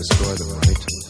destroy the right?